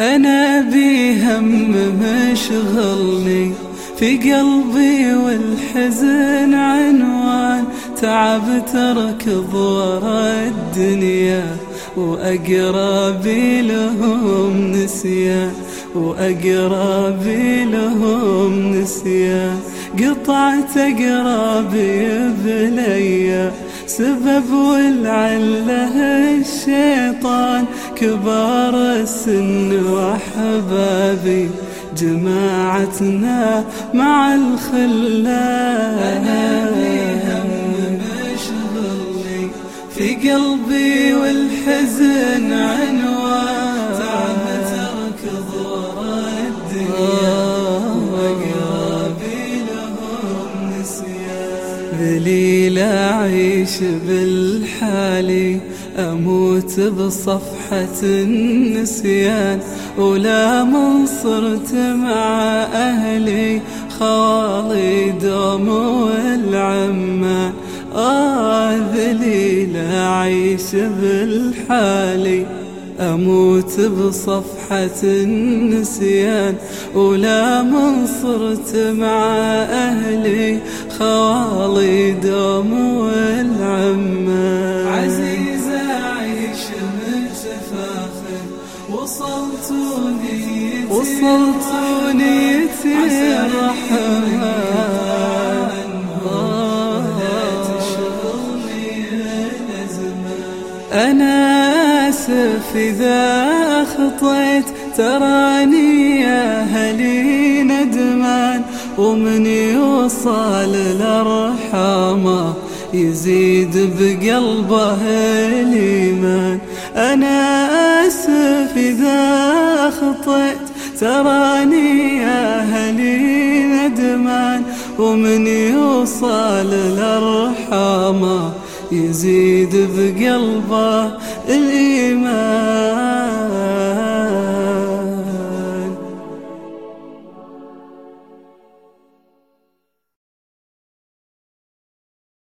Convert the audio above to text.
أنا بي هم مشغلني في قلبي والحزن عنوان. تعب تركض ورا الدنيا وأقربي لهم نسيان وأقربي لهم نسيان قطعت أقربي بليا سبب والعله الشيطان. كبار السن وحبابي جماعتنا مع الخلان أنا بهم مشغلني في قلبي والحزن عنوان. ذليل أعيش بالحالي أموت بصفحة النسيان. ولا من صرت مع أهلي خوالي دوم والعمان آه ذليل أعيش بالحالي أموت بصفحة النسيان ولا من صرت مع أهلي خوالي دوم والعمان عزيزة أعيش متفاخر. وصلت نيتي وصلت نيتي الرحمن أنا آسف إذا أخطيت تراني يا هلي ندمان ومن يوصل الأرحام يزيد بقلبه الإيمان. أنا آسف إذا أخطيت تراني يا هلي ندمان ومن يوصل الأرحام يزيد بقلبه الإيمان.